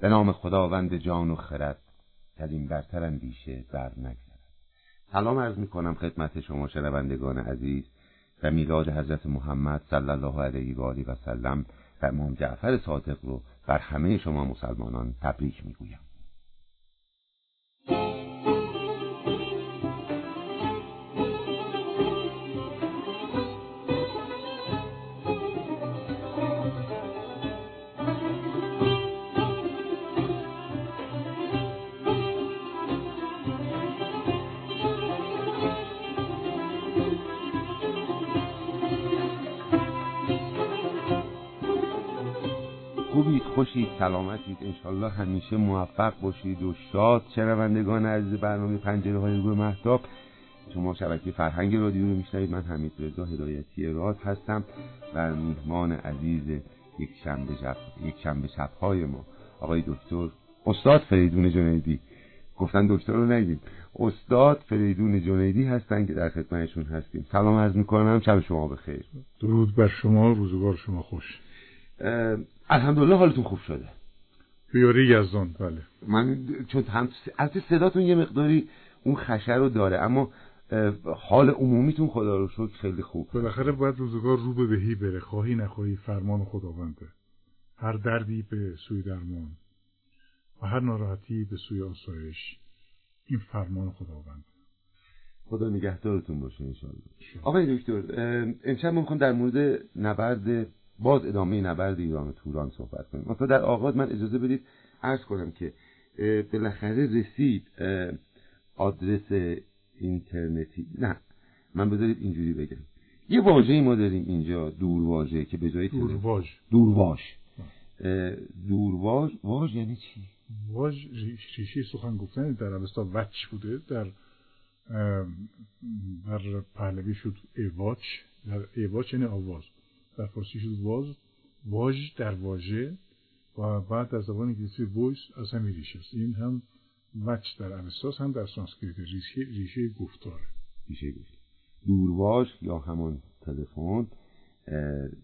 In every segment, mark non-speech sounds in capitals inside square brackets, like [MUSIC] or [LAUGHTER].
به نام خداوند جان و خرد این برتر اندیشه بر نگذرد. سلام عرض می کنم خدمت شما شنوندگان عزیز و میلاد حضرت محمد صلی الله علیه و آله و سلم و امام جعفر صادق رو بر همه شما مسلمانان تبریک می‌گویم. سلامتید انشالله همیشه موفق باشید و شاد. شنوندگان عزیز برنامه پنجره های روی محتاب شما شبکه فرهنگ رادیو رو میشنوید. من حمید رضا هدایتی راد هستم و میهمان عزیز یک شنبه شب یک شنبه شبهای ما. آقای دکتر استاد فریدون جنیدی. گفتن دکتر رو نگید. استاد فریدون جنیدی هستن که در خدمتشون هستیم. سلام عرض می‌کنم. شب شما بخیر. درود بر شما. روزگار شما خوش. الحمدلله حالتون خوب شده. بیاری یزدان بله. من چون هم از صداتون یه مقداری اون خشه رو داره اما حال عمومیتون خدا رو شکر خیلی خوب. بالاخره باید روزگار رو به بهی بره. خواهی نخواهی فرمان خداونده. هر دردی به سوی درمان و هر ناراحتی به سوی آسایش این فرمان خداونده. خدا نگهدارتون باشه انشالله آقای دکتر امشب ما می‌خوام در مورد نبرد باز ادامه نبرد ایران و توران صحبت کنیم. مثلا در آغاز من اجازه بدید عرض کنم که بالاخره رسید آدرس اینترنتی. نه من بذارید اینجوری بگم. یه واژه‌ای ما داریم اینجا دور واژه که به جای دورواژ. دورواژ. دورواژ واژ یعنی چی؟ واژ ریشه سخن گفتن در اوستا وچ بوده در در پهلوی شد ایواچ. در ایواچ یعنی آواز. در فارسی شد واز واژ در واژه و بعد در زبان انگلیسی voice از همین ریشه است. این هم وچ در اوستاس هم در سانسکریت ریشه ریشه گفتاره. ریشه گفتار دورواژ یا همان تلفن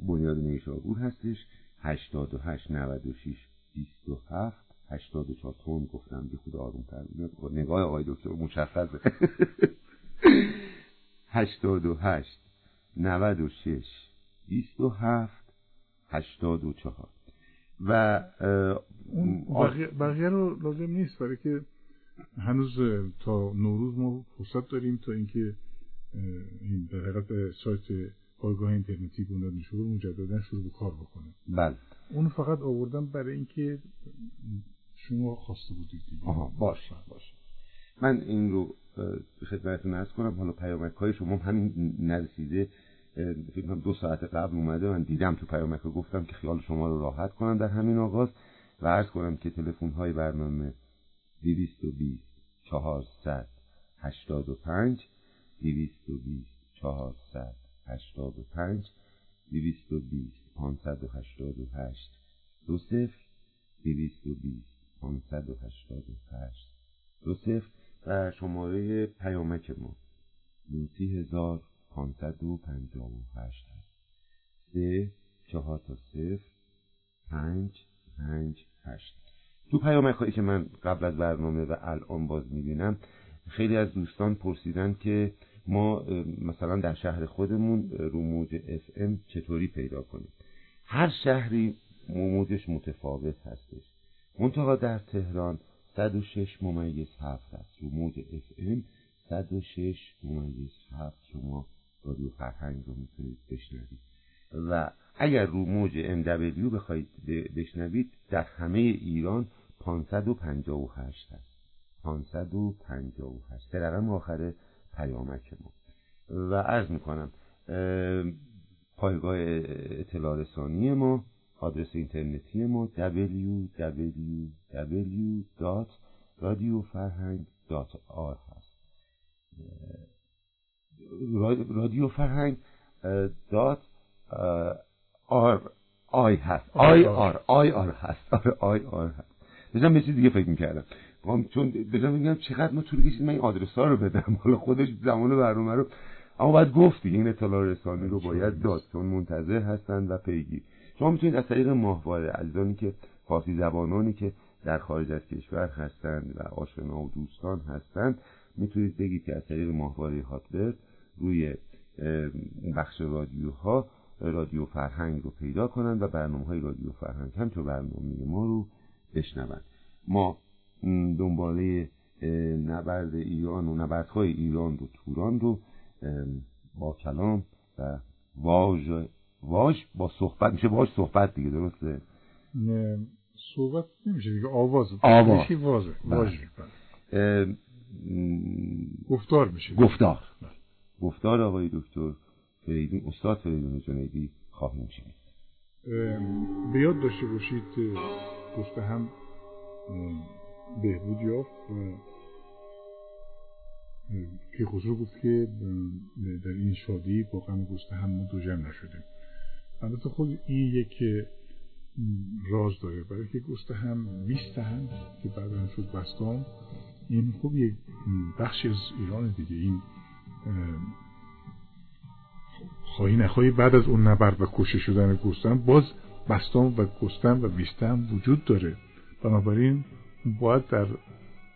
بنیاد نیشابور هستش. 88 96 27 84 تون گفتم بی خود آروم تر نگاه آقای دکتر مشخصه. [LAUGHS] 88 96 27 84 و بقیه, بقیه رو لازم نیست برای که هنوز تا نوروز ما فرصت داریم تا اینکه این در حقیقت سایت پایگاه اینترنتی بنیاد نشور مجددا شروع به کار بکنه. بله. اونو فقط آوردم برای اینکه شما خواسته بودید آها باشه باشه. من این رو خدمتتون عرض کنم. حالا پیامک های شما همین نرسیده. فکر دو ساعت قبل اومده من دیدم تو پیامک گفتم که خیال شما رو راحت کنم در همین آغاز و عرض کنم که تلفن های برنامه 220 400 85 220 400 85 220 588 دو صفر 220 588 دو صفر و شماره پیامک ما 90000 558 هست. سه چهار تا صفر پنج پنج هشت. تو پیامک هایی که من قبل از برنامه و الان باز می‌بینم خیلی از دوستان پرسیدن که ما مثلا در شهر خودمون رو موج اف ام چطوری پیدا کنیم؟ هر شهری موجش متفاوت هستش. منتها در تهران 106 ممیز هفت هست. رو موج اف ام 106 ممیز هفت. شما رادیو فرهنگ رو می‌تونید بشنوید. و اگر رو موج MW بخواید بشنوید در همه ایران 558 هست. 558 سه رقم آخر پیامک ما. و عرض می‌کنم پایگاه اطلاع رسانی ما آدرس اینترنتی ما www.radiofarhang.org هست. رادیو فرهنگ dot ar ai هست. ir. ir هست. آره ir هست. داشتم به چیز دیگه فکر می‌کردم. چون به جام میگم چقدر ما طول کشید من این آدرس ها رو بدم. [LAUGHS] حالا خودش زمان برنامه رو. اما باید گفتی این اطلاع رسانی رو باید داد. چون منتظر هستن و پیگیر. شما می‌تونید از طریق ماهواره عزیزانی که فارسی زبانانی که در خارج از کشور هستند و آشنا و دوستان هستند می‌تونید بگید که از طریق ماهواره هاتبرد روی بخش رادیوها رادیو فرهنگ رو پیدا کنند و برنامه های رادیو فرهنگ همچون برنامه ما رو بشنوند. ما دنباله نبرد ایران و نبردهای ایران و توران رو با کلام و واژ واژ با صحبت میشه واژ صحبت دیگه درسته؟ نه صحبت نمیشه دیگه آواز. آواز. واژ بله. گفتار میشه. گفتار. بله. گفتار آقای دکتر فریدون استاد فریدون جنیدی خواهیم شنید. به یاد داشته باشید گفته هم بهبود یافت و که خسرو گفت که در این شادی با غم گسته هم ما دو جمع نشدیم. البته خود این یک راز داره. برای که گسته هم بیست هم که بعدا شد بستان. این خوب یک بخشی از ایران دیگه. این خواهی نخواهی بعد از اون نبرد و کشه شدن گستم باز بستان و گستم و بیستم وجود داره. بنابراین باید در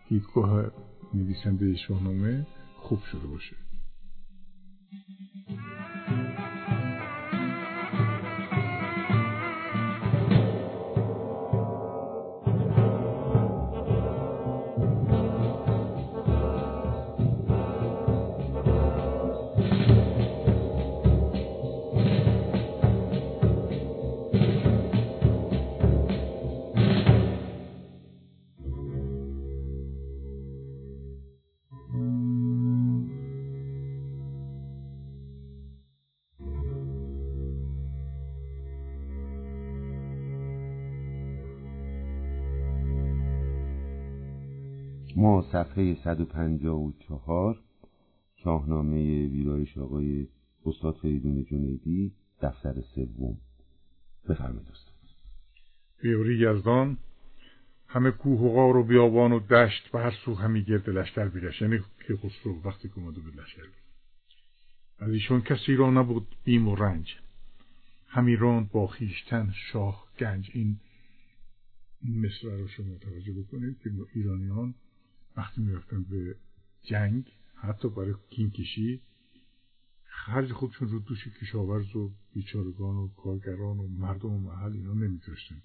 دیدگاه نویسنده شاهنامه خوب شده باشه. ما صفحه 154 شاهنامه ویرایش آقای استاد فریدون جنیدی دفتر سوم. بفرمایید استاد. بیوری یزدان همه کوه و غار و بیابان و دشت و هر سو همی گرد لشکر بیرش. یعنی که خسرو وقتی که اومده به لشکر از ایشون کسی را نبود بیم و رنج. همی راند با خیشتن شاه گنج. این مصر رو شما توجه بکنید که ایرانیان وقتی می‌رفتن به جنگ حتی برای کینکشی خرج خودشون رو دوش کشاورز و بیچارگان و کارگران و مردم و محل اینا نمیذاشتن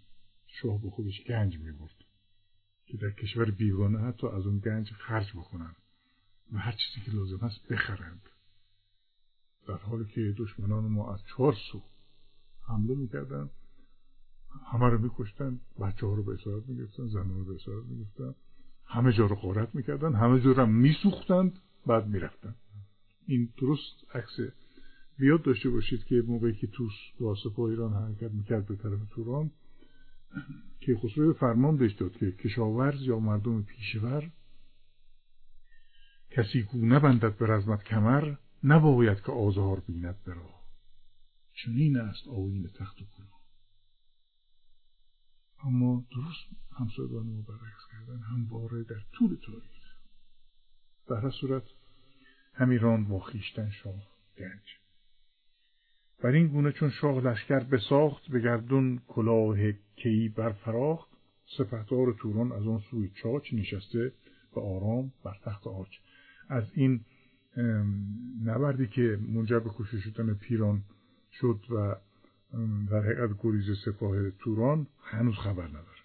شاه به خودش گنج می‌برد که در کشور بیگانه حتی از اون گنج خرج بکنن و هر چیزی که لازم هست بخرند. در حالی که دشمنان ما از چهار سو حمله می‌کردن همه رو میکشتن بچه ها رو به اسارت می‌گرفتن زن رو به اسارت می‌گرفتن. همه جا رو غارت می‌کردن همه جا رو میسوختند بعد می‌رفتن. این درست عکس. بیاد داشته باشید که موقعی که توس با سپاه ایران حرکت می‌کرد به طرف توران که خسرو فرمان بهش داد که کشاورز یا مردم پیشور کسی کو نبندد به رزمت کمر نباید که آزار بیند برا چنین است آوین تخت و اما درست همسایگان ما برعکس کردن همواره در طول تاریخ. در هر صورت همیران با خیشتن شاه گنج. بر این گونه چون شاه لشکر بساخت به گردون کلاه کی برفراخت سپهدار توران از آن سوی چاچ نشسته به آرام بر تخت آج از این نبردی که منجر به کشته شدن پیران شد و در حقیقت گریز سپاه توران هنوز خبر نداره.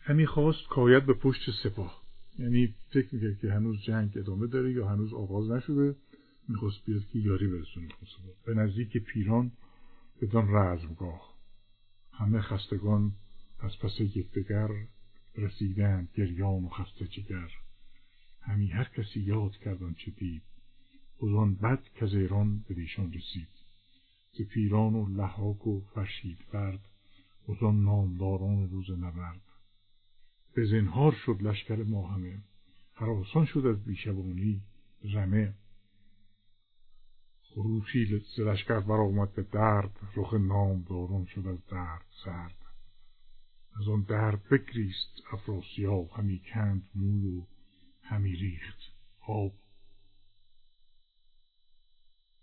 همین خواست کاید به پشت سپاه. یعنی فکر می‌کرد که هنوز جنگ ادامه داره یا هنوز آغاز نشده. می‌خواست بیاد که یاری برسونه به نزدیک پیران بدان رزمگاه. همه خستگان از پس یکدیگر رسیدند گریان و خسته چگر همی هر کسی یاد کردن چه دید. بزان بد که ایران دیشان رسید ز پیران و لحاک و فرشید فرد بزان نامداران روز نبرد. به زنهار شد لشکر ما همه حراسان شد از بیشبانی رمه. خروشی ز لشکر برآمد به درد رخ نامداران شد از درد سرد. از آن درد بگریست افراسیاب همی کند موی و همی ریخت آب.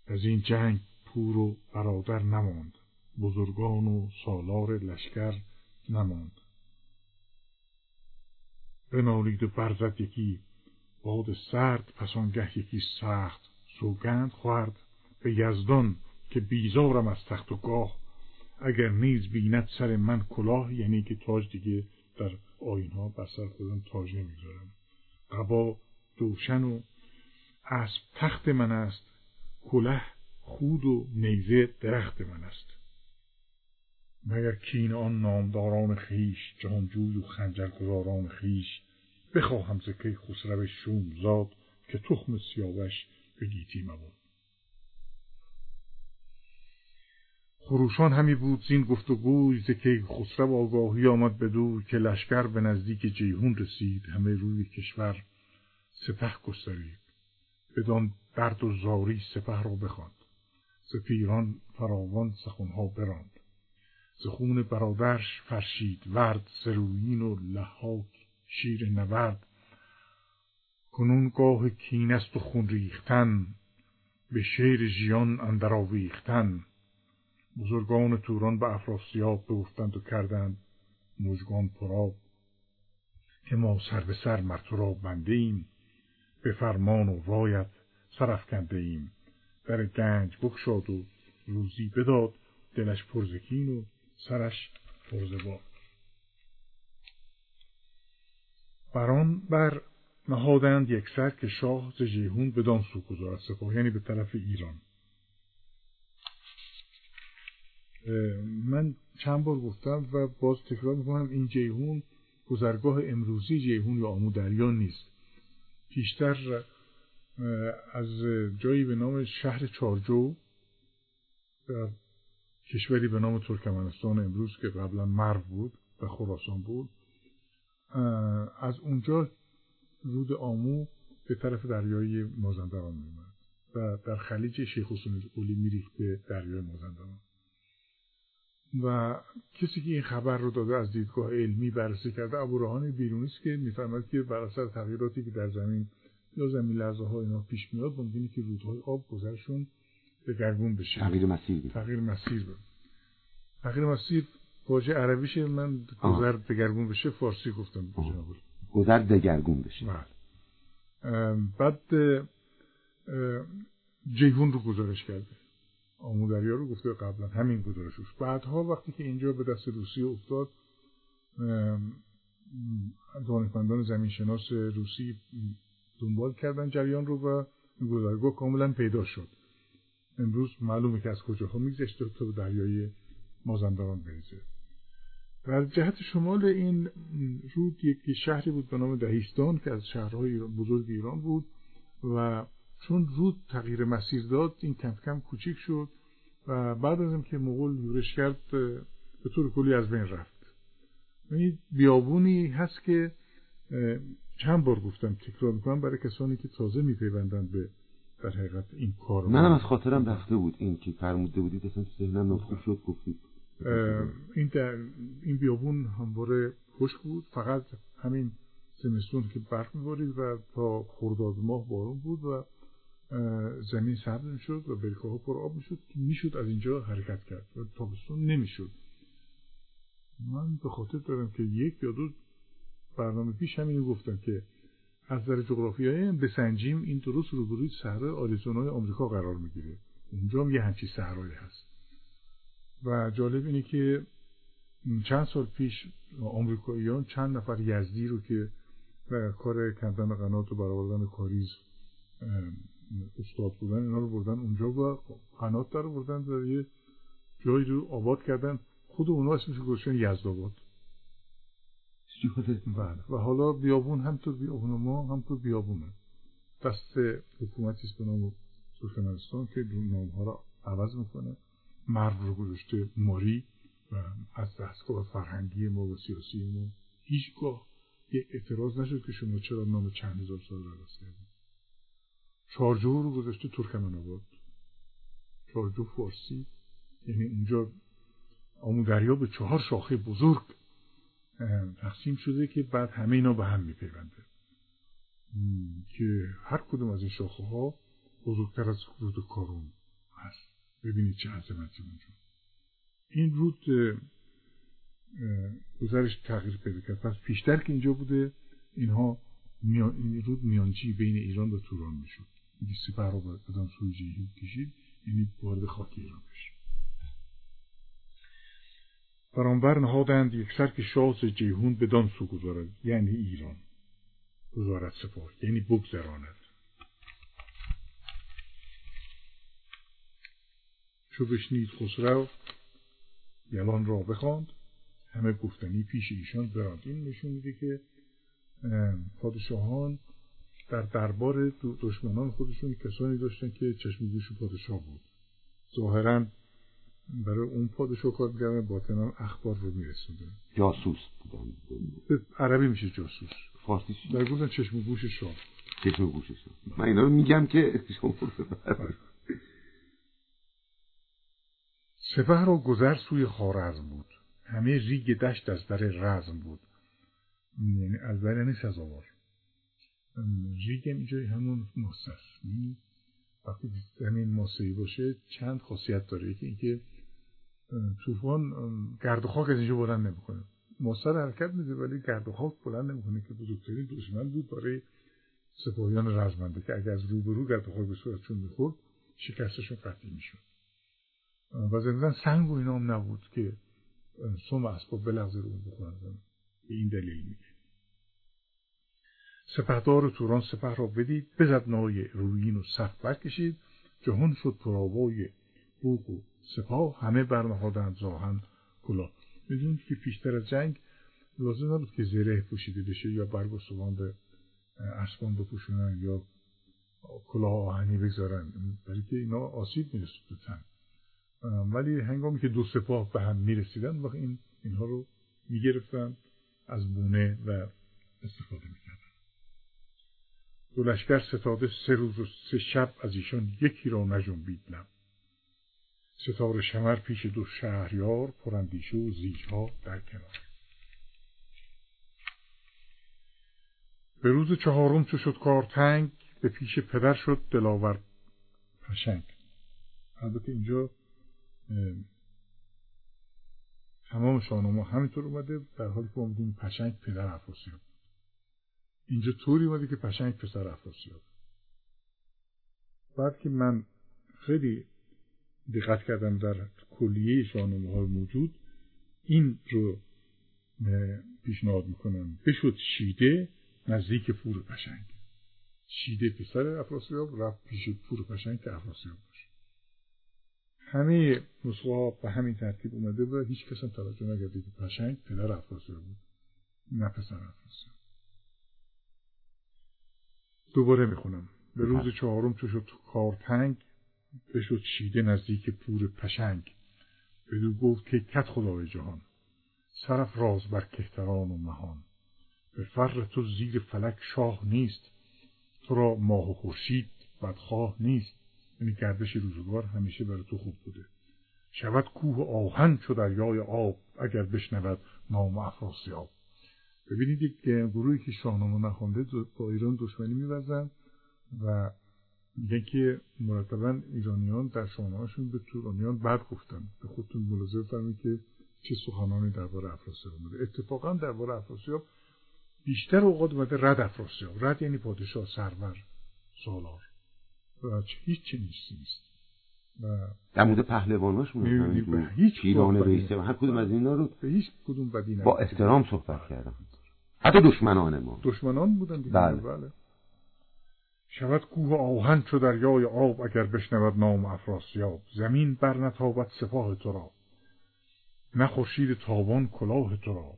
از این جنگ پور و برادر نماند. بزرگان و سالار لشکر نماند. بنالید و برزد یکی باد سرد پس آنگه یکی سخت سوگند خورد. به یزدان که بیزارم از تخت و گاه اگر نیز بیند سر من کلاه یعنی که تاج دیگه در آین ها بر سر خودم تاج نمی‌گذارم. قبا دوشن و اسب تخت من است. کله خود و نیزه درخت من است. مگر کین آن نامداران خیش جهانجوی و خنجرگزاران خیش بخواهم ز کی خسرو شوم زاد که تخم سیاوش به گیتی مباد؟ خروشان همی بود زین گفت و گوی ز کی خسرو آگاهی آمد بدو که لشکر به نزدیک جیهون رسید همه روی کشور سپه گسترید. بدان درد و زاری سپه را بخواند. ز پیران فراوان سخنها براند. ز خون برادرش فرشید ورد سرویین و لحاک شیر نورد. کنون گاه کین است و خون ریختن به شیر ژیان اندر آویختن. بزرگان توران به افراسیاب بگفتند و کردند مژگان پراب که ما سر به سر مر را بنده ایم به فرمان و رایت سرفکنده ایم. در گنج بخشاد و روزی بداد دلش پرزکین و سرش پرزباد. بران بر نهادند یک سر که شاه ز جیهون بدان سو گذارد سپاه یعنی به طرف ایران. من چند بار گفتم و باز تکرار می‌کنم این جیهون گذرگاه امروزی جیهون یا آمو دریا نیست. پیشتر از جایی به نام شهر چارجو در کشوری به نام ترکمنستان امروز که قبلا مرو بود و خراسان بود از اونجا رود آمو به طرف دریای مازندران میومد و در خلیج شیخ حسین اولی میریخت به دریای مازندران. و کسی که این خبر رو داده از دیدگاه علمی بررسی کرده ابو بیرونی است که می‌فهمد که بر اثر تغییراتی که در زمین یا زمین لرزه ها اینا پیش میاد ممکنه که رودهای آب گذرشون به گرگون بشه. تغییر مسیر تغییر مسیر بود. تغییر مسیر واژه عربیشه من گذر دگرگون بشه فارسی گفتم گذر دگرگون بشه. بله. بعد جیهون رو گزارش کرده. آمودریا رو گفته قبلا. همین گزارشش بعدها وقتی که اینجا به دست روسیه افتاد دانشمندان زمین شناس روسی دنبال کردن جریان رو و گذرگاه کاملا پیدا شد. امروز معلومه که از کجاها میگذشته تا به دریای مازندران بریزه. در جهت شمال این رود یک شهری بود به نام دهیستان که از شهرهای بزرگ ایران بود و چون رود تغییر مسیر داد این کم کم کوچیک شد و بعد از اینکه مغول یورش کرد به طور کلی از بین رفت. این بیابونی هست که چند بار گفتم تکرار می‌کنم برای کسانی که تازه میپیوندن به در حقیقت این کار منم از خاطرم رفته بود این که فرموده بودید اصلا ذهنم خوب شد گفتید. این در این بیابون همواره خشک بود فقط همین زمستون که برف میبارید و تا خرداد ماه بارون بود و زمین سبز می‌شد و برکه ها پر آب می‌شد که می‌شد از اینجا حرکت کرد و تابستون نمی‌شد. من به خاطر دارم که یک یا دو برنامه پیش همینو گفتم که از نظر جغرافیایی بسنجیم این درست روبروی صحرای آریزونای آمریکا قرار می‌گیره. اونجا هم یه همچی صحرایی هست. و جالب اینه که چند سال پیش آمریکاییان چند نفر یزدی رو که کار کندن قنات و برآوردن کاریز استاد بودن اینا رو بردن اونجا و قنات در بردن و یه جایی رو آباد کردن. خود اونا اسمش گذاشتن یزدآباد. بله. و حالا بیابون هم تو بیابون ما هم تو بیابونه دست حکومتی به نام ترکمنستان که نام ها رو عوض می‌کنه. مرد رو گذاشته ماری و از دستگاه فرهنگی ما و سیاسی ما. هیچگاه یه اعتراض نشد که شما چرا نام چند هزار سال رو عوض کردید. چارجو رو گذاشته ترکمن آباد چارجو فارسی یعنی اونجا آمودریا به چهار شاخه بزرگ تقسیم شده که بعد همه اینا به هم میپیونده. که هر کدوم از این شاخه ها بزرگتر از رود کارون هست. ببینید چه عظمتی اونجا. این رود گذرش تغییر پیدا کرد. پس پیشتر که اینجا بوده اینها میان، رود میانچی بین ایران و توران می‌شد. میگه سپر رو بدان سوی جیهون کشید یعنی وارد خاک ایران بشه برانبر نهادند یکسر که شاز جیهون بدان سو گذارد یعنی ایران. گذارد سپاه یعنی بگذراند. چو بشنید خسرو یلان را بخواند. همه گفتنی پیش ایشان براند این نشون میده که پادشاهان در دربار دشمنان خودشون کسانی داشتن که چشم گوش پادشاه بود. ظاهرا برای اون پادشاه کار می‌کردن باطنا اخبار رو میرسوندن. جاسوس بودن. عربی میشه جاسوس. فارسی در گفتن چشم گوش شاه. چشم گوش شاه. من اینا رو میگم که سپه را گذر سوی خارزم بود. همه ریگ دشت از در رزم بود. یعنی از در یعنی سزاوار. ریگ اینجا همون یعنی وقتی زمین ماسهی باشه چند خاصیت داره. یکی اینکه طوفان گرد و خاک از اینجا بلند نمی‌کنه. ماسه حرکت میده ولی گرد و خاک بلند نمی‌کنه که بزرگترین دشمن بود برای سپاهیان رزمنده که اگر از روبرو گرد و خاک به صورتشون می‌خورد شکستشون قطعی می‌شد. و زمین سنگ و اینا هم نبود که سوم اسباب بلغزه رو بخورن. به این دلیل میگه. سپهدار توران سپه را بدید بزد نای رویین و صف برکشید. جهان شد پرآوای بوق و سپاه. همه برنهادند زاهن کلا می‌دونید که پیشتر از جنگ لازم نبود که زره پوشیده بشه یا برگ و به اسبان بپوشونن یا کلاه آهنی بگذارن. برای که اینا آسیب می‌رسید به تن ولی هنگامی که دو سپاه به هم می‌رسیدن وقت این اینها رو می‌گرفتن از بونه و استفاده می‌کردن. دو لشکر ستاده سه روز و سه شب از ایشان یکی را نجنبید لب. ستاره شمر پیش دو شهریار پرندیشه و زیجها در کنار. به روز چهارم چو شد کار تنگ به پیش پدر شد دلاور پشنگ البته اینجا تمام شاهنامه همینطور اومده در حالی که ما پشنگ پدر افراسیاب اینجا طوری اومده که پشنگ پسر افراسیاب بعد که من خیلی دقت کردم در کلیه شاهنامه های موجود این رو پیشنهاد می‌کنم. بشد شیده نزدیک پور پشنگ شیده پسر افراسیاب رفت پیش پور پشنگ که افراسیاب باشه. همه نسخه ها به همین ترتیب اومده و هیچ کس توجه نکرده که پشنگ پدر افراسیاب بود نه پسر افراسیاب. دوباره می‌خونم. به روز چهارم چو شد کارتنگ بشد شیده نزدیک پور پشنگ. بدو گفت که کت خدای جهان سرف راز بر کهتران و مهان. به فر تو زیر فلک شاه نیست تو را ماه و خورشید بدخواه نیست. یعنی گردش روزگار همیشه برای تو خوب بوده. شود کوه آهن چو دریای آب اگر بشنود نام افراسیاب. ببینید یک گروهی که شاهنامه نخونده با ایران دشمنی میورزن و میگن که مرتبا ایرانیان در شاهنامهشون به تورانیان بد گفتن به خودتون ملاحظه فرمایید که چه سخنانی درباره افراسیاب اومده. اتفاقا درباره افراسیاب بیشتر اوقات اومده رد افراسیاب. رد یعنی پادشاه سرور سالار. و هیچ چنیزی نیست. و در مورد پهلواناشون هیچ پیران رئیسه هر کدوم از اینا رو به هیچ کدوم بدی با احترام صحبت کردن حتی دشمنان ما. دشمنان بودن دیگه. بله. بله. شود کوه آهن چو دریای آب اگر بشنود نام افراسیاب. زمین بر نتابد سپاه تو را. نه خورشید تابان کلاه تو را.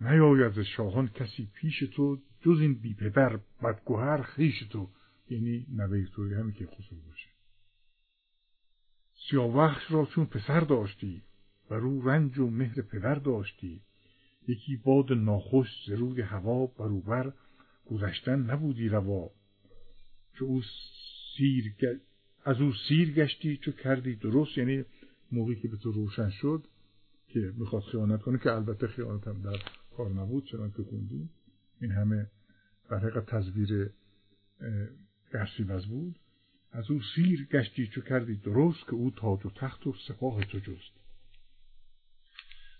نیاید ز شاهان کسی پیش تو جز این بی پدر بدگوهر خیش تو. یعنی نوه توی همین که خسرو باشه. سیاوخش را چون پسر داشتی و رو رنج و مهر پدر داشتی. یکی باد ناخوش ز روی هوا بروبر گذشتن نبودی روا. چو او سیر از او سیر گشتی چو کردی درست یعنی موقعی که به تو روشن شد که می‌خواد خیانت کنه که البته خیانت هم در کار نبود چنان که خوندیم این همه در حقیقت تصویر گرسیوز بود. از او سیر گشتی چو کردی درست که او تاج و تخت و سپاه تو جست.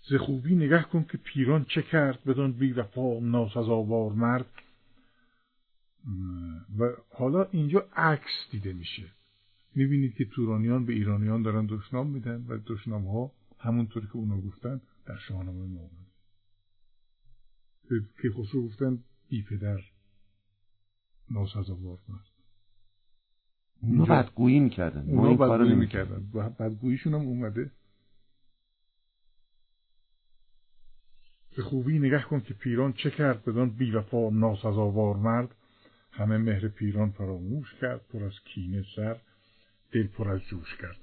ز خوبی نگه کن که پیران چه کرد بدان بی وفا ناسزاوار مرد. و حالا اینجا عکس دیده میشه. می‌بینید که تورانیان به ایرانیان دارن دشنام میدن و دشنام ها همونطور که اونا گفتن در شاهنامه ما اومد که خسرو گفتن بی پدر ناسزاوار مرد. اونا بدگویی می‌کردن. اونا بدگویی می‌کردن. و بدگوییشون هم اومده. به خوبی نگه کن که پیران چه کرد بدان بی وفا ناسزاوار مرد. همه مهر پیران فراموش کرد پر از کینه سر دل پر از جوش کرد.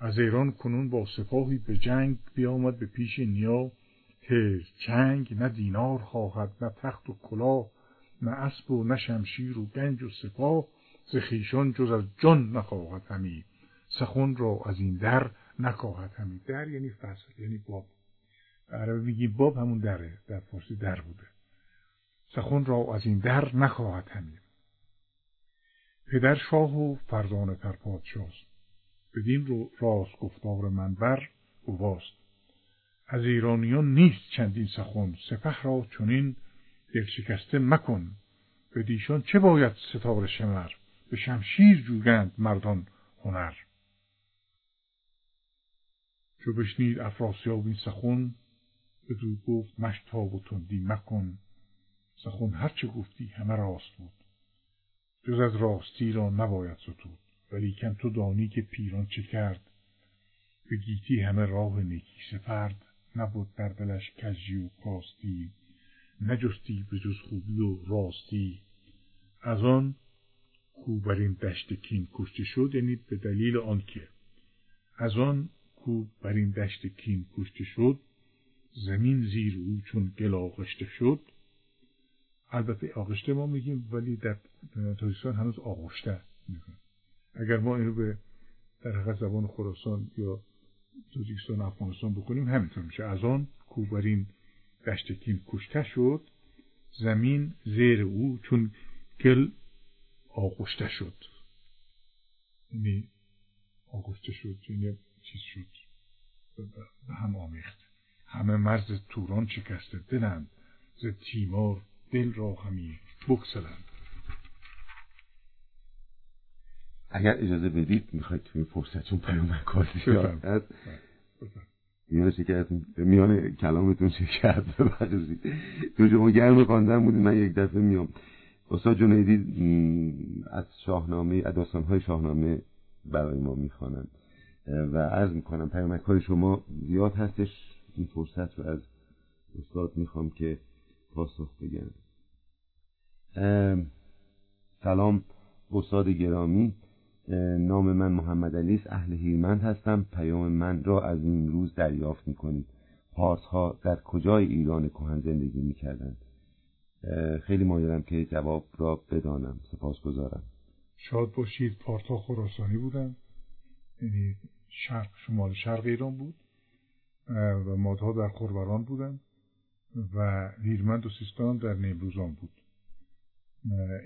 از ایران کنون با سپاهی به جنگ بیامد به پیش نیا. که چنگ نه دینار خواهد نه تخت و کلاه نه اسب و نه شمشیر و گنج و سپاه. ز جز از جان نخواهد همی سخن را از این در نخواهد همی. در یعنی فصل یعنی باب. عربی میگیم باب همون دره در فارسی در بوده. سخن را از این در نخواهد همی پدر شاه و فرزانه تر پادشاست بدین رو راست گفتار من بر گواست از ایرانیان نیست چندین سخن سپه را چنین دل شکسته مکن. به دیشان چه باید ستاره شمر؟ به شمشیر جوگند مردان هنر. چو بشنید افراسیاب این سخن بدو گفت مشتاب و تندی مکن. سخن هرچه گفتی همه راست بود. جز از راستی را نباید ستود. ولیکن تو دانی که پیران چه کرد. به گیتی همه راه نیکی سپرد. نبود در دلش کجی و کاستی. نجستی به جز خوبی و راستی. از آن کو بر این دشت کین کشته شد یعنی به دلیل آنکه. از آن کو بر این دشت کین کشته شد زمین زیر او چون گل آغشته شد. البته آغشته ما میگیم ولی در تاجیکستان هنوز آغشته میگن اگر ما اینو به در زبان خراسان یا تاجیکستان افغانستان بکنیم همینطور میشه. از آن کو بر این دشتکین کشته شد زمین زیر او چون گل آغشته شد. یعنی آغشته شد یعنی چیز شد. به هم آمیخت. همه مرز توران شکسته دلند. ز تیمار دل را همی بکسلند اگر اجازه بدید می‌خواید توی فرصتون پیام کاری یاد میانش که از میان کلامتون چه کرد ببخشید. تو شما گرم خواندن بودید من یک دفعه میام. استاد جنیدی از شاهنامه از داستانهای شاهنامه برای ما می‌خوانند. و عرض می‌کنم پیامک های شما زیاد هستش. این فرصت رو از استاد می‌خوام که پاسخ بگن سلام استاد گرامی. نام من محمد علی اهل هیرمند هستم. پیام من را از این روز دریافت می‌کنید. پارس ها در کجای ایران کهن زندگی می‌کردند؟ خیلی مایلم که جواب را بدانم. سپاس گذارم شاد باشید پارتا خراسانی بودن یعنی شرق شمال شرق ایران بود. و مادها در خوروران بودن و هیرمند و سیستان در نیمروزان بود.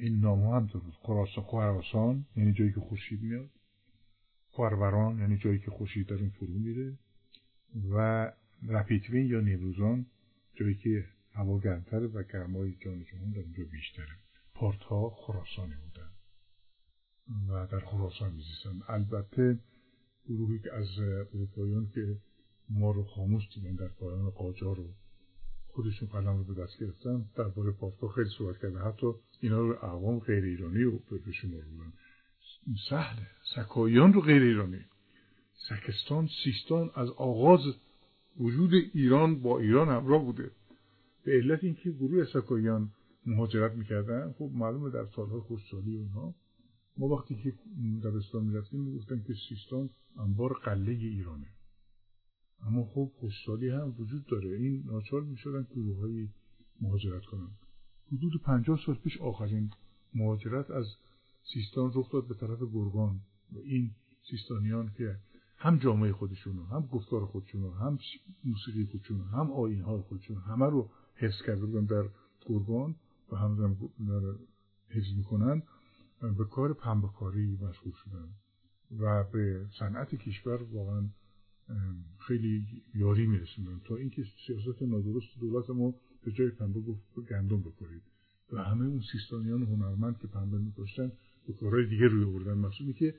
این نام هم بود خراسان یعنی جایی که خورشید میاد. خوروران یعنی جایی که خورشید در اون فرو میره. و رپیتوین یا نیمروزان جایی که هوا گرمتره و گرمای جان جهان در اونجا بیشتره. پارت ها خراسانی بودن و در خراسان میزیستن البته گروهی که از اروپاییان که ما رو خاموش دیدن در پایان قاجار رو خودشون قلم رو به دست گرفتن. درباره پارتا خیلی صحبت کردن. حتی اینا رو اقوام غیر ایرانی رو به شما بودن سهله سکاییان رو غیر ایرانی. سکستان سیستان از آغاز وجود ایران با ایران همراه بوده. به علت اینکه گروه سکاییان مهاجرت می‌کردن خب معلومه در سالهای خوشسالی اونها ما وقتی که دبستان می‌رفتیم می‌گفتن که سیستان انبار قله ایرانه. اما خب خوشسالی هم وجود داره. این ناچار می‌شدن گروه های مهاجرت کنن حدود پنجاه سال پیش آخرین مهاجرت از سیستان رخ داد به طرف گرگان و این سیستانیان که هم جامعه خودشون هم گفتار خودشون هم موسیقی خودشون هم آین های خودشون همه رو حفظ کرده بودن در گرگان و هم حفظ می‌کنن به کار پنبه کاری مشغول شدن و به صنعت کشور واقعا خیلی یاری میرسوندن تا اینکه سیاست نادرست دولت ما به جای پنبه گفت گندم بکنید و همه اون سیستانیان هنرمند که پنبه میکشتن به کارهای دیگه روی آوردن. مقصودی که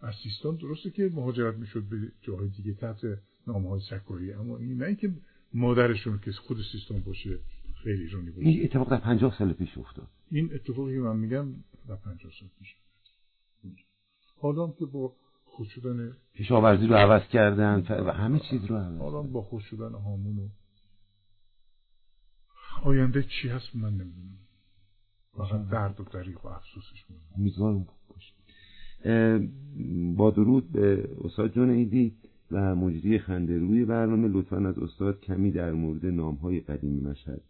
از سیستان درسته که مهاجرت می‌شد به جاهای دیگه تحت نامه های سکاری اما این نه اینکه مادرشون که خود سیستان باشه خیلی ایرانی باشه. این اتفاق در پنجاه سال پیش افتاد. این اتفاقی من میگم در پنجاه سال پیش حالا که با خوش شدن کشاورزی رو عوض کردن و همه چیز رو عوض حالا با خوش شدن هامون و آینده چی هست من نمی‌دونم. فقط درد و دریق و افسوسش باشه. با درود به استاد جون ایدی و مجری خنده روی برنامه. لطفا از استاد کمی در مورد نام های قدیمی مشهد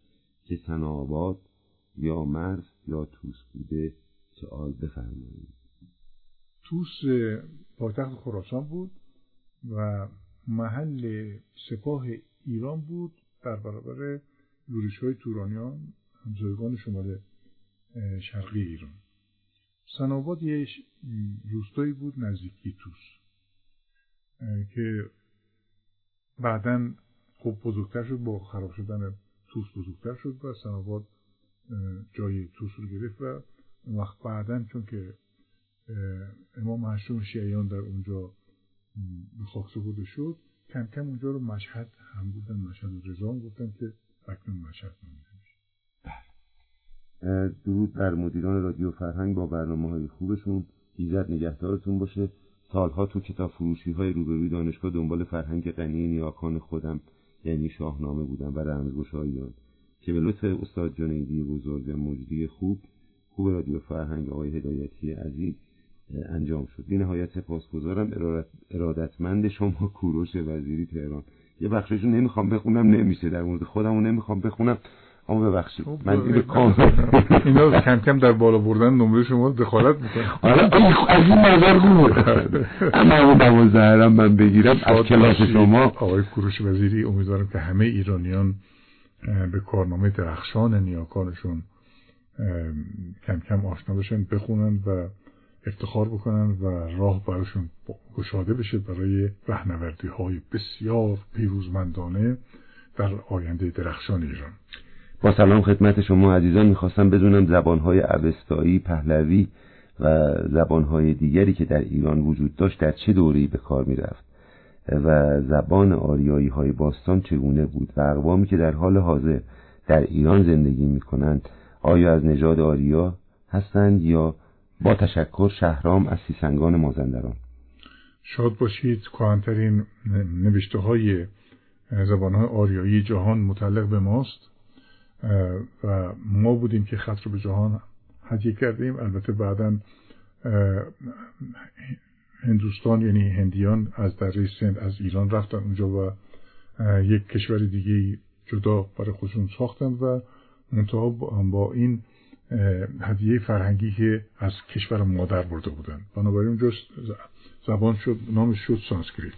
که سناباد یا مرز یا توس بوده سوال بفرمایید. توس پایتخت خراسان بود و محل سپاه ایران بود در برابر یورش های تورانیان همزایگان شمال شرقی ایران. سناباد یه روستایی بود نزدیکی توس که بعدا خوب بزرگتر شد با خراب شدن توس بزرگتر شد و سناباد جای توس رو گرفت و وقت بعدا چون که امام هشتم شیعیان در اونجا به خاک سپرده شد. کم کم اونجا رو مشهد هم بودن مشهد رضا گفتن که اکنون مشهد نمیده درود بر مدیران رادیو فرهنگ با برنامه های خوبشون. ایزد نگهدارتون باشه. سالها تو کتاب فروشی های روبروی دانشگاه دنبال فرهنگ غنی نیاکان خودم یعنی شاهنامه بودم و رمزگشاییان. که به لطف استاد جنیدی بزرگ و مجری خوب خوب رادیو فرهنگ آقای هدایتی عزیز. انجام شد. بی نهایت سپاسگزارم ارادتمند شما کوروش وزیری تهران. یه بخششو نمی‌خوام بخونم نمیشه در مورد خودمو نمی‌خوام بخونم. اما ببخشید خب، من این کام اینا کم کم در بالا بردن نمره شما دخالت می‌کنه حالا از این نظر خوب اما اون دوازده من بگیرم از کلاس شما. آقای کوروش وزیری امیدوارم که همه ایرانیان به کارنامه درخشان نیاکانشون کم کم آشنا بشن بخونن و افتخار بکنن و راه براشون گشاده بشه برای رهنوردی های بسیار پیروزمندانه در آینده درخشان ایران. با سلام خدمت شما عزیزان می‌خواستم بدونم زبانهای اوستایی، پهلوی و زبانهای دیگری که در ایران وجود داشت در چه دوره‌ای به کار می‌رفت و زبان آریایی های باستان چگونه بود و اقوامی که در حال حاضر در ایران زندگی می‌کنند آیا از نژاد آریا هستند یا با تشکر شهرام از سیسنگان مازندران. شاد باشید کهنترین نوشته های زبان های آریایی جهان متعلق به ماست و ما بودیم که خط رو به جهان هدیه کردیم. البته بعدا هندوستان یعنی هندیان از دره سند از ایران رفتن اونجا و یک کشور دیگه جدا برای خودشون ساختن و منتها با این هدیه فرهنگی که از کشور مادر برده بودن. بنابراین اونجا زبان شد نامش شد سانسکریت.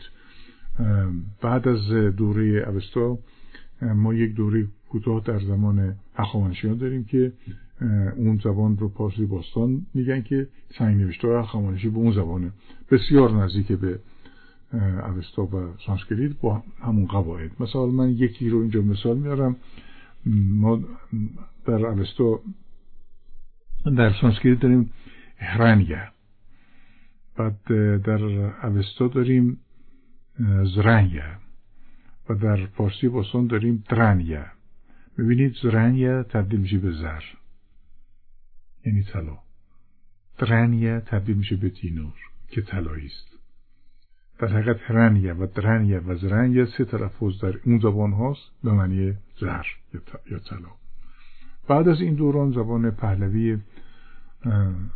بعد از دوره اوستا ما یک دوره کوتاه در زمان هخامنشیان داریم که اون زبان رو پارسی باستان میگن که سنگ نوشته هخامنشی به اون زبانه. بسیار نزدیک به اوستا و سانسکریت با همون قواعد. مثلا من یکی رو اینجا مثال میارم. ما در اوستا در سانسکریت داریم هرنگه بعد در اوستا داریم زرنگه. و در فارسی باستان داریم درنیه ببینید زرنیه تبدیل میشه به زر. یعنی طلا. درنیه تبدیل میشه به دینور که طلایی است. در حقیقت هرنیه و درنیه و زرنیه سه تلفظ در اون زبان هاست به معنی زر یا طلا. بعد از این دوران زبان پهلوی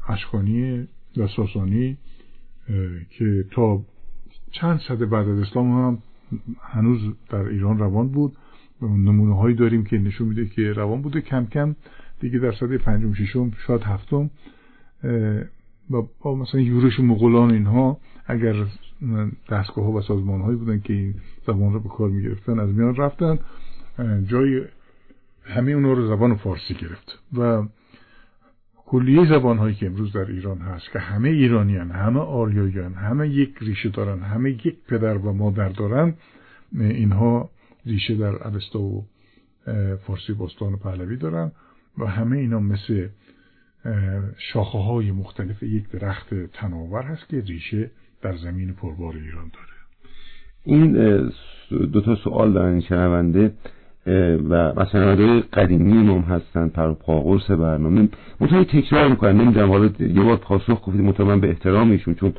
اشکانی و ساسانی که تا چند صده بعد از اسلام هم هنوز در ایران روان بود. نمونه هایی داریم که نشون میده که روان بوده. کم کم دیگه در صده پنجم ششم شاید هفتم و با مثلا یورش مغولان اینها اگر دستگاه ها و سازمان هایی بودن که زبان رو به کار می‌گرفتن از میان رفتن. جای همه اونها رو زبان فارسی گرفت و کلیه زبان هایی که امروز در ایران هست که همه ایرانیان همه آریایان همه یک ریشه دارن همه یک پدر و مادر دارن اینها ریشه در اوستا و فارسی باستان و پهلوی دارن و همه اینا مثل شاخه های مختلف یک درخت تناور هست که ریشه در زمین پربار ایران داره. این دو تا سوال دارن شنونده. و مثلا قدیمی هم هستن پر پاقرس برنامه. مطمئن تکرار می‌کنن نمی‌دونم حالا یه بار پاسخ گفتید مطمئن به احترامشون چون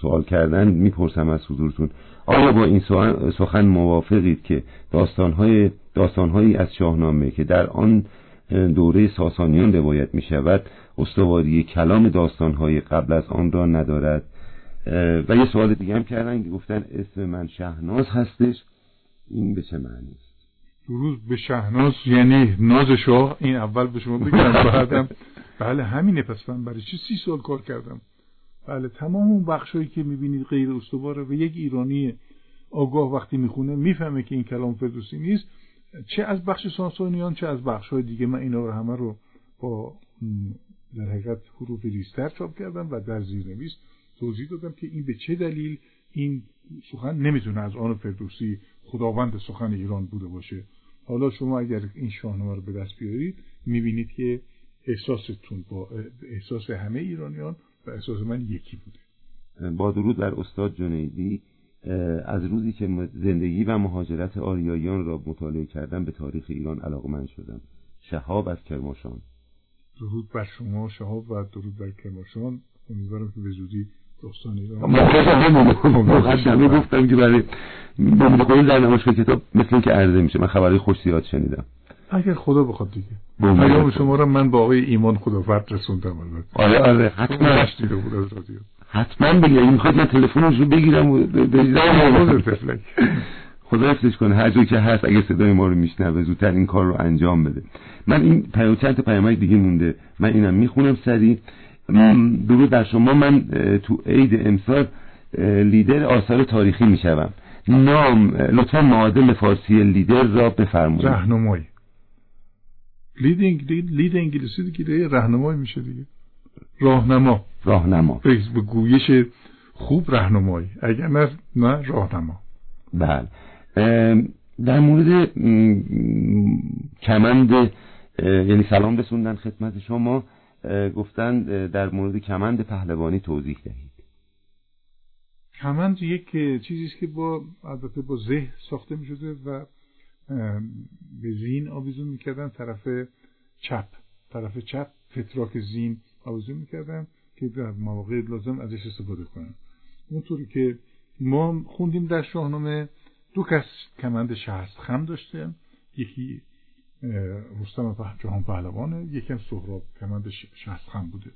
سوال کردن می‌پرسم از حضورتون. آیا با این سخن موافقید که داستانهای داستانهایی از شاهنامه که در آن دوره ساسانیان روایت می شود استواری کلام داستانهای قبل از آن را ندارد؟ و یه سوال دیگه هم کردن گفتن اسم من شهناز هستش. این به چه معنی است؟ درود به شهناز یعنی ناز شاه این اول به شما بگم بعدم. بله همینه. پس من برای چی سی سال کار کردم؟ بله تمام اون بخشایی که می‌بینید غیر استواره و یک ایرانی آگاه وقتی می‌خونه می‌فهمه که این کلام فردوسی نیست. چه از بخش ساسانیان چه از بخش های دیگه. من اینا رو همه رو با در حقیقت حروف ریستر چاپ کردم و در زیرنویس توضیح دادم که این به چه دلیل این سخن نمی‌تونه از آن فردوسی خداوند سخن ایران بوده باشه. حالا شما اگر این شاهنامه رو به دست بیارید می‌بینید که احساستون با احساس همه ایرانیان و احساس من یکی بوده. با درود بر استاد جنیدی از روزی که زندگی و مهاجرت آریایان را مطالعه کردم به تاریخ ایران علاقمند شدم. شهاب از کرماشان. درود بر شما شهاب و درود بر کرماشان. امیدوارم که به زودی مقدمه گفتم که برای بمید در نمایشگاه کتاب مثل که عرضه میشه من خبری خوش زیاد شنیدم. اگر خدا بخواد دیگه. پیام شما را من با آقای ایمان خدافرد رسوندم آره آره حتما. بود از رادیو. حتما بگید این می‌خواد من تلفنش رو بگیرم و بریزم خدا حفظش کنه. هر جایی که هست اگه صدای ما رو میشنوه زودتر این کار رو انجام بده. من این پیام چند تا پیامک دیگه مونده. من اینم می‌خونم سریع. درود در شما من تو عید امسال لیدر آثار تاریخی می‌شوم. نام لطفا معادل فارسی لیدر را بفرمایید. راهنمای. لید, لید انگلیسی دیگه راهنمای میشه دیگه. راهنما. راهنما. به گویش خوب راهنمایی. اگر نه نه راهنما. بله. در مورد کمند یعنی سلام رسوندن خدمت شما گفتن در مورد کمند پهلوانی توضیح دهید. کمند یک چیزی است که با البته با زه ساخته می شده و به زین آویزون می‌کردن طرف چپ طرف چپ فتراک زین آویزون می‌کردن که در مواقع لازم ازش استفاده کنن. اونطوری که ما خوندیم در شاهنامه دو کس کمند شهست خم داشته یکی رستم جهان پهلوانه. یکم سهراب کمند شهست خم بوده.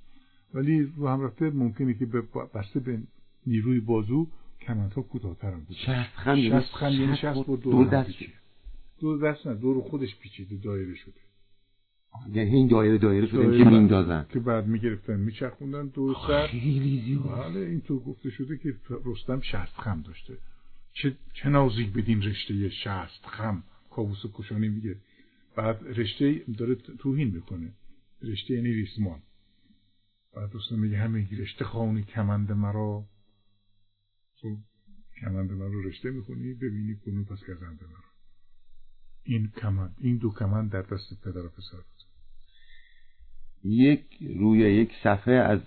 ولی رو هم رفته ممکنه که بسته به نیروی بازو کمندها کوتاه‌تر بوده شهست خم یعنی شهست با دو دست دو دست نه دور خودش پیچیده دایره شده. یعنی این دایره دایره شده که میندازن که بعد می‌گرفتن میچرخوندن دور سر. خیلی بله اینطور گفته شده که رستم شست خم داشته. چه, چه نازی بدین رشته شست خم. کابوس کشانی میگه. بعد رشته داره توهین می‌کنه. رشته یعنی ریسمان بعد رستم میگه همه رشته خانی کمند مرا. تو کمند مرا رشته می‌خونی ببینی کنون پس گزنده مرا. این کمند این دو کمند در دست پدر و پسر یک روی یک صفحه از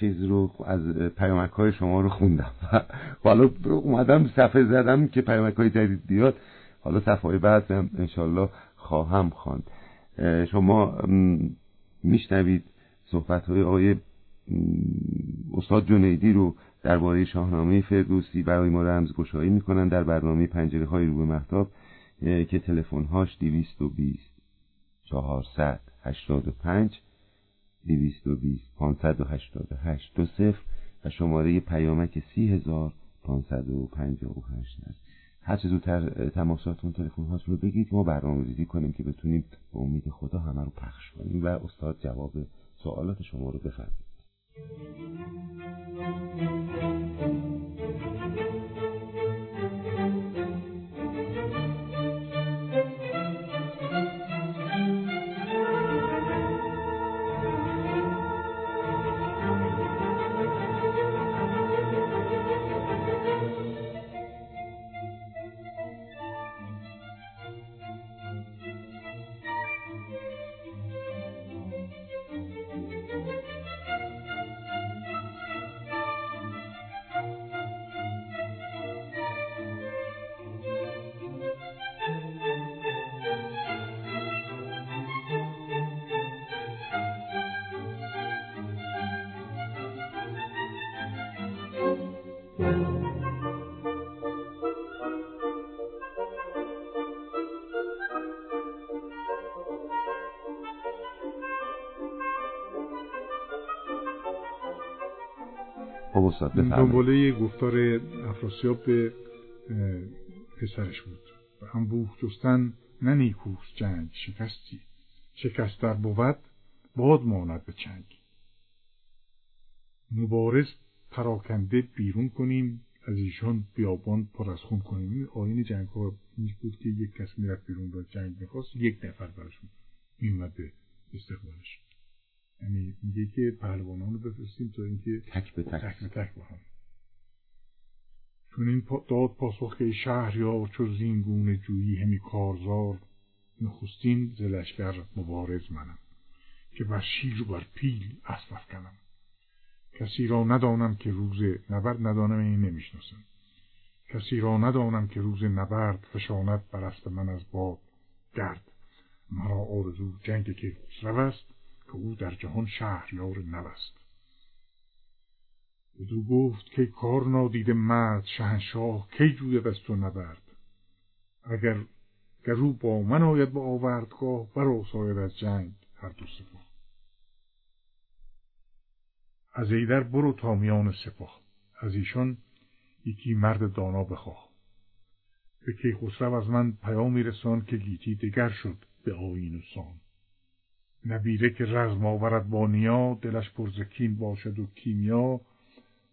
چیز رو از پیامک های شما رو خوندم. [LAUGHS] حالا اومدم صفحه زدم که پیامک های جدید بیاد. حالا صفحه بعد انشالله خواهم خواند. شما میشنوید صحبت های آقای استاد جنیدی رو درباره شاهنامه فردوسی برای ما رمزگشایی می‌کنن در برنامه پنجره های رو به محتاب که تلفن هاش 220 400 85 220 588 دو صفر و شماره پیامک 30558 است. هر چه زودتر تماساتون تلفن هاتون رو بگید ما برنامه ریزی کنیم که بتونیم به امید خدا همه رو پخش کنیم و استاد جواب سوالات شما رو بفرمایید. خب استاد دنباله گفتار افراسیاب به پسرش بود. و هم بوخ جستن نه نیکوست جنگ شکستی. شکست در بود باد ماند به چنگ. مبارز پراکنده بیرون کنیم از ایشان بیابان پر از خون کنیم. آین جنگ ها بود که یک کس می‌رفت بیرون و جنگ می‌خواست یک نفر براشون میومد به استقبالش. یعنی میگه که پهلوانان رو بفرستیم تا اینکه تک به تک. تک به تک با هم چون این داد پاسخ که شهر چو زینگونه جویی همی کارزار نخستین زلشگر مبارز منم که بر شیر و بر پیل اسب کنم کسی را ندانم که روز نبرد ندانم این نمی‌شناسم. کسی را ندانم که روز نبرد فشاند بر اسب من از باد گرد. مرا آرزو جنگ که خسرو است که او در جهان شهریار نوست بدو گفت که کار نادیده مرد شهنشاه کی جوید از تو نبرد؟ اگر گرو با من آید به آوردگاه برآساید از جنگ هر دو سپاه. از ایدر برو تا میان سپاه. از ایشان یکی مرد دانا بخواه. به کیخسرو از من پیامی رسان که گیتی دگر شد به آیین و سان. نبیره که رزم آورد با نیا دلش پرزکین باشد و کیمیا.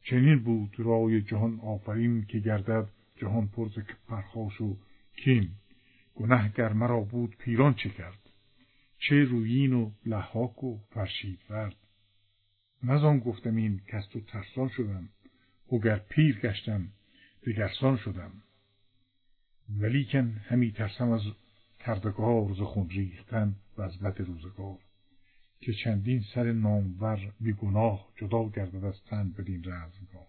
چنین بود رای جهان آفرین که گردد جهان پرز پرخاش و کین. گر مرا بود پیران چه کرد؟ چه رویین و لحاک و فرشید ورد نزان گفتم این کس تو ترسان شدم گر پیر گشتم دگرسان شدم. ولیکن همی ترسم از کردگار ز خون ریختن و از بد روزگار که چندین سر نامور بیگناه جدا گردد از تن بدین رزمگاه.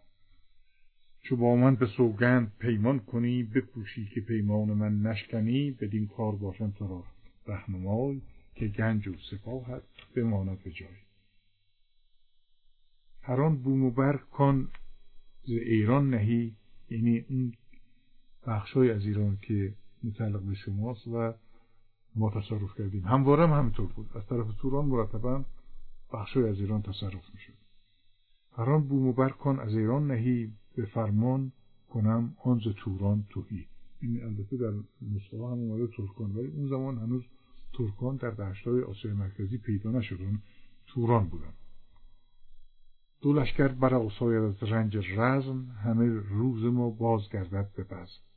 چو با من به سوگند پیمان کنی بپوشی که پیمان من نشکنی بدین کار باشم تو را رهنمای که گنج و سپاهت بماند به جای. هر آن بوم و بر کان ز ایران نهی یعنی اون بخشای از ایران که متعلق به شماست و ما تصرف کردیم. همواره هم همینطور بود. از طرف توران مرتبا بخشای از ایران تصرف می‌شد. هر آن بوم و بر کن از ایران نهی به فرمان کنم آن توران توهی این البته در مصطلح هم اومده ترکان ولی اون زمان هنوز ترکان در دشتای آسیای مرکزی پیدا نشدن توران بودن. دو لشکر بر آساید از رنج رزم همه روز ما بازگردد به بزم.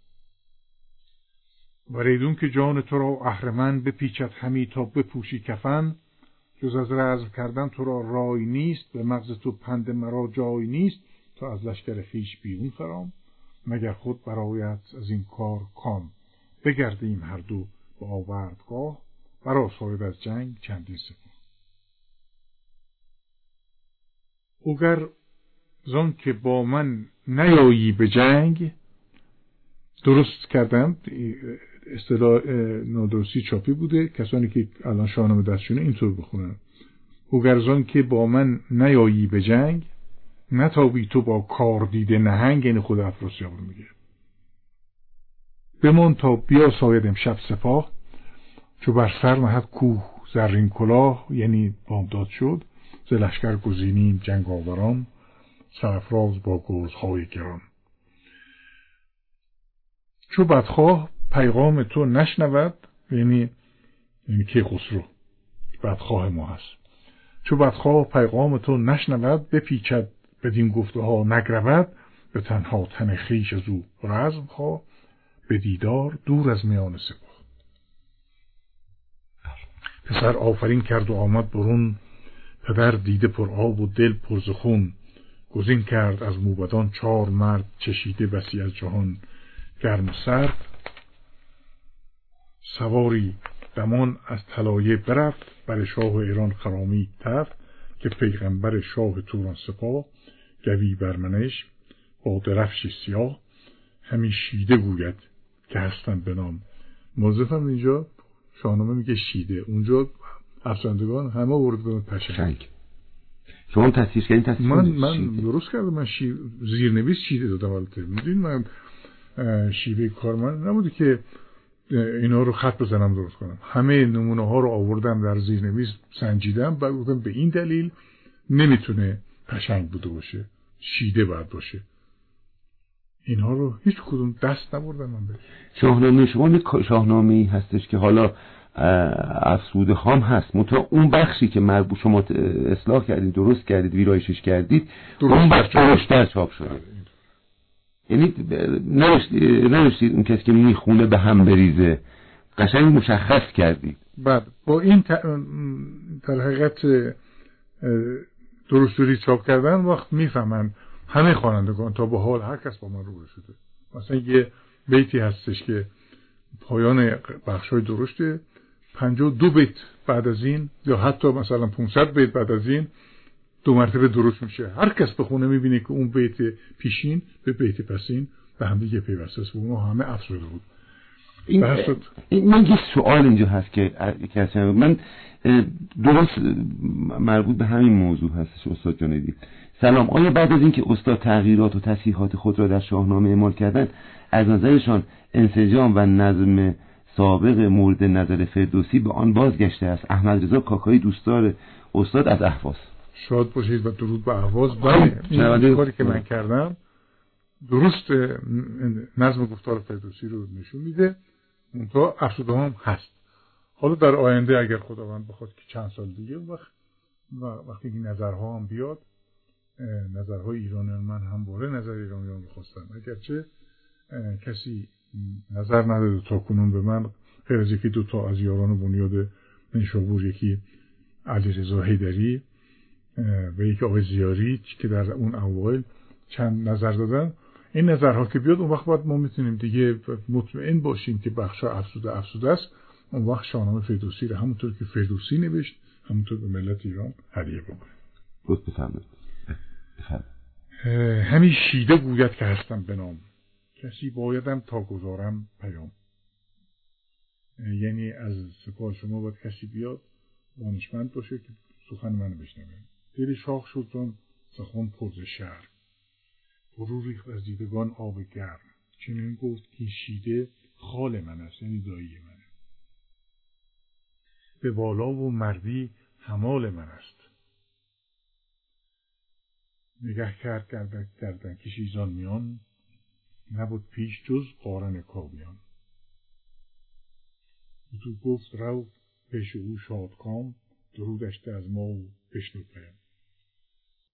وریدون که جان تو را اهرمن بپیچد همی تا بپوشی کفن جز از رزم کردن تو را رای نیست به مغز تو پند مرا جای نیست تا از لشکر خیش بیرون فرام مگر خود برایت از این کار کام؟ بگردیم هر دو به آوردگاه. برا ساید از جنگ چندین سپاه. اگر زان که با من نیایی به جنگ درست کردم اصطلاح نادرستی چاپی بوده. کسانی که الان شاهنامه دستشونه اینطور بخونن. اوگرزان که با من نیایی به جنگ نتابی تو با کار دیده نهنگ یعنی خود افراسیاب رو میگه. بمان تا بیا ساید امشب سپاه. چو بر سر نهد کوه زرین کلاه یعنی بامداد شد. ز لشکر گزینیم جنگ آوران. سرفراز با گرزهای گران. چو بدخواه پیغام تو نشنود یعنی یعنی که خسرو؟ بدخواه ما هست. چو بدخواه پیغام تو نشنود بپیچد بدین گفته ها نگرود به تنها تن خیش از او رزم ها به دیدار دور از میان سپاه. پسر آفرین کرد و آمد برون. پدر دیده پر آب و دل پر خون گزین کرد از موبدان چهار مرد چشیده بسی از جهان. گرم و سرد سواری دمان از طلایه برفت بر شاه ایران خرامی تفت که پیغمبر شاه توران سپاه گوی برمنش با درفش سیاه همین شیده گوید که هستن به نام. موظفم اینجا شاهنامه میگه شیده. اونجا افسندگان همه ورد به پشنگ شما تصویر کردین تصویر من من درست کردم. من شی... زیرنویس شیده دادم البته. میدین من شیوه کار من نبوده که اینا رو خط بزنم درست کنم. همه نمونه ها رو آوردم در زیرنویس سنجیدم و گفتم به این دلیل نمی‌تونه پشنگ بوده باشه شیده باید باشه. اینها رو هیچ کدوم دست نبردن من بهش. شاهنامه شما شاهنامه ای هستش که حالا افسود خام هست. منتها اون بخشی که مربوط شما اصلاح کردید درست کردید ویرایشش کردید اون بخش درشتر چاپ شده. بله، یعنی نوشتید اون کسی که می‌خونه به هم بریزه. قشنگ مشخص کردید. بعد با این در حقیقت درستوری چاپ کردن وقت می‌فهمن. همه خوانندگان تا به حال هر کس با من روبرو شده. مثلا یه بیتی هستش که پایان بخشای درشته پنجاه دو بیت بعد از این یا حتی مثلا 500 بیت بعد از این دو مرتبه درست میشه. هر کس بخونه می‌بینه که اون بیت پیشین به بیت پسین به هم دیگه پیوسته است. و اونها همه افزوده بود. این, این من یه سوال اینجا هست که من درست مربوط به همین موضوع هستش استاد جانیدی سلام. آیا بعد از اینکه استاد تغییرات و تصحیحات خود را در شاهنامه اعمال کردن از نظرشان انسجام و نظم سابق مورد نظر فردوسی به آن بازگشته است؟ احمد رضا کاکایی دوستدار استاد از احواز. شاد باشید و درود به احواز. بله این کاری که من کردم درست نظم گفتار فردوسی رو نشون میده. اونتا افسوده هم هست. حالا در آینده اگر خداوند بخواد که چند سال دیگه وقت و وقتی این نظرها هم بیاد نظرهای ایرانیان من هم باره نظر ایرانیان می‌خواستم. اگرچه کسی نظر نداده تا کنون به من غیر از یکی دو تا از یاران بنیاد نشابور یکی علی رضا هیدری و یکی آقای زیاری که در اون اوایل چند نظر دادن. این نظرها که بیاد اون وقت باید ما می‌تونیم دیگه مطمئن باشیم که بخشا افسوده افسوده است. اون وقت شاهنامه فردوسی رو همونطور که فردوسی نوشت همونطور به ملت ایران هدیه بکنیم همین شیده گوید که هستم به نام. کسی بایدم تا گذارم پیام. یعنی از سپاه شما باید کسی بیاد دانشمند باشه که سخن منو بشنوه. دل شاخ شد چون سخن پرز شهر فرو ریخت از دیدگان آب گرم. چنین گفت که شیده خال من است یعنی دایی منه به بالا و مردی همال من است. نگه کرد گردن کشیزان میان. نبود پیش جز قارن کابیان. تو گفت رو پیش او شادکام. درودشته از ما و بشنو پیام